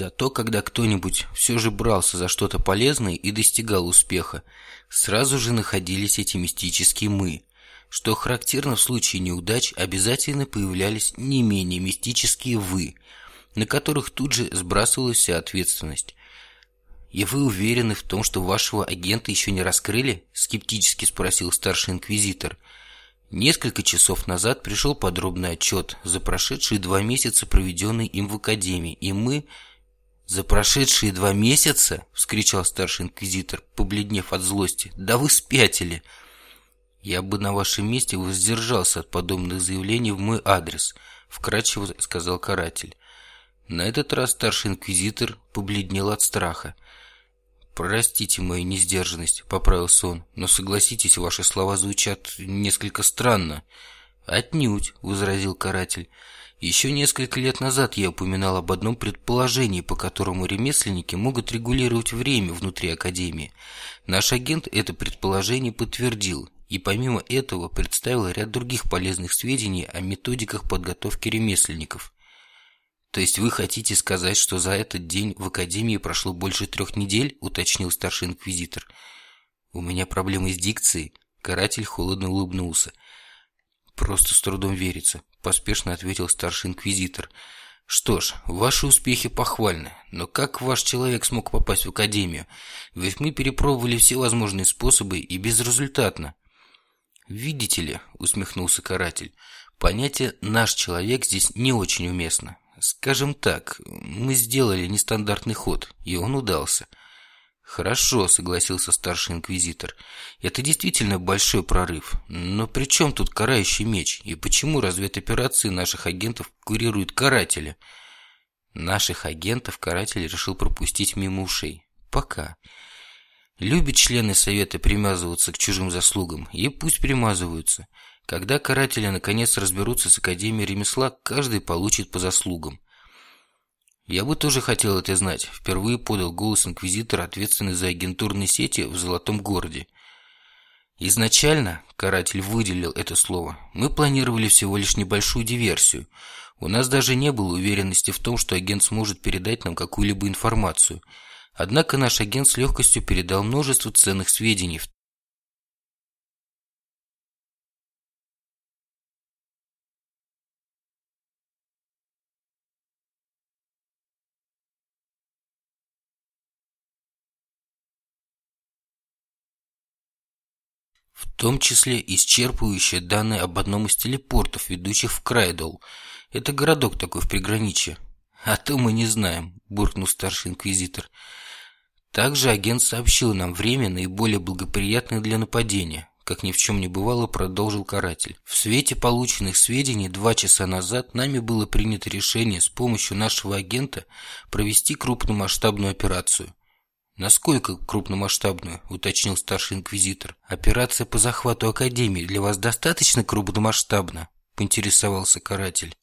Зато когда кто-нибудь все же брался за что-то полезное и достигал успеха, сразу же находились эти мистические «мы». Что характерно в случае неудач, обязательно появлялись не менее мистические «вы», на которых тут же сбрасывалась вся ответственность. «И вы уверены в том, что вашего агента еще не раскрыли?» – скептически спросил старший инквизитор. Несколько часов назад пришел подробный отчет за прошедшие два месяца, проведенные им в Академии, и мы «За прошедшие два месяца?» — вскричал старший инквизитор, побледнев от злости. «Да вы спятили!» «Я бы на вашем месте воздержался от подобных заявлений в мой адрес», — вкратчиво сказал каратель. На этот раз старший инквизитор побледнел от страха. «Простите мою несдержанность», — поправился он, «но согласитесь, ваши слова звучат несколько странно». «Отнюдь», — возразил каратель. Еще несколько лет назад я упоминал об одном предположении, по которому ремесленники могут регулировать время внутри Академии. Наш агент это предположение подтвердил, и помимо этого представил ряд других полезных сведений о методиках подготовки ремесленников. То есть вы хотите сказать, что за этот день в Академии прошло больше трех недель, уточнил старший инквизитор. У меня проблемы с дикцией. Каратель холодно улыбнулся. Просто с трудом верится поспешно ответил старший инквизитор. Что ж, ваши успехи похвальны, но как ваш человек смог попасть в академию? Ведь мы перепробовали все возможные способы и безрезультатно. Видите ли, усмехнулся каратель, понятие «наш человек» здесь не очень уместно. Скажем так, мы сделали нестандартный ход, и он удался – «Хорошо», — согласился старший инквизитор. «Это действительно большой прорыв. Но при чем тут карающий меч? И почему разведоперации наших агентов курируют каратели?» Наших агентов каратель решил пропустить мимо ушей. Пока. Любят члены совета примазываться к чужим заслугам, и пусть примазываются. Когда каратели наконец разберутся с Академией ремесла, каждый получит по заслугам. «Я бы тоже хотел это знать», – впервые подал голос инквизитор, ответственный за агентурные сети в Золотом городе. Изначально, каратель выделил это слово, мы планировали всего лишь небольшую диверсию. У нас даже не было уверенности в том, что агент сможет передать нам какую-либо информацию. Однако наш агент с легкостью передал множество ценных сведений, том числе исчерпывающие данные об одном из телепортов, ведущих в Крайдол. Это городок такой в приграничье. А то мы не знаем, буркнул старший инквизитор. Также агент сообщил нам время наиболее благоприятное для нападения. Как ни в чем не бывало, продолжил каратель. В свете полученных сведений два часа назад нами было принято решение с помощью нашего агента провести крупномасштабную операцию. «Насколько крупномасштабную?» – уточнил старший инквизитор. «Операция по захвату Академии для вас достаточно крупномасштабна?» – поинтересовался каратель.